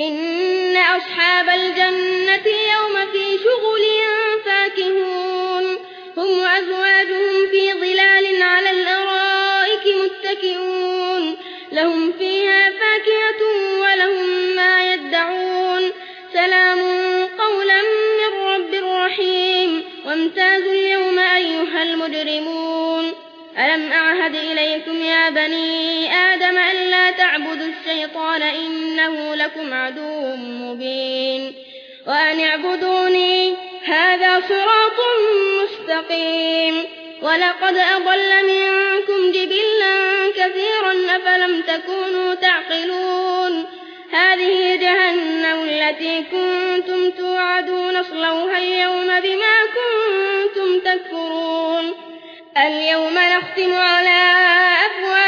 إن أصحاب الجنة اليوم في شغل فاكهون. هم وأزواجهم في ظلال على الأرائك متكئون. لهم فيها فاكهة ولهم ما يدعون. سلام قولا من رب رحيم. وامتازوا اليوم أيها المجرمون. ألم أعهد إليكم يا بني الشيطان إنه لكم عدو مبين وأن اعبدوني هذا صراط مستقيم ولقد أضل منكم جبلا كثيرا أفلم تكونوا تعقلون هذه جهنم التي كنتم توعدون اصلوها اليوم بما كنتم تكفرون اليوم نختم على أفواههم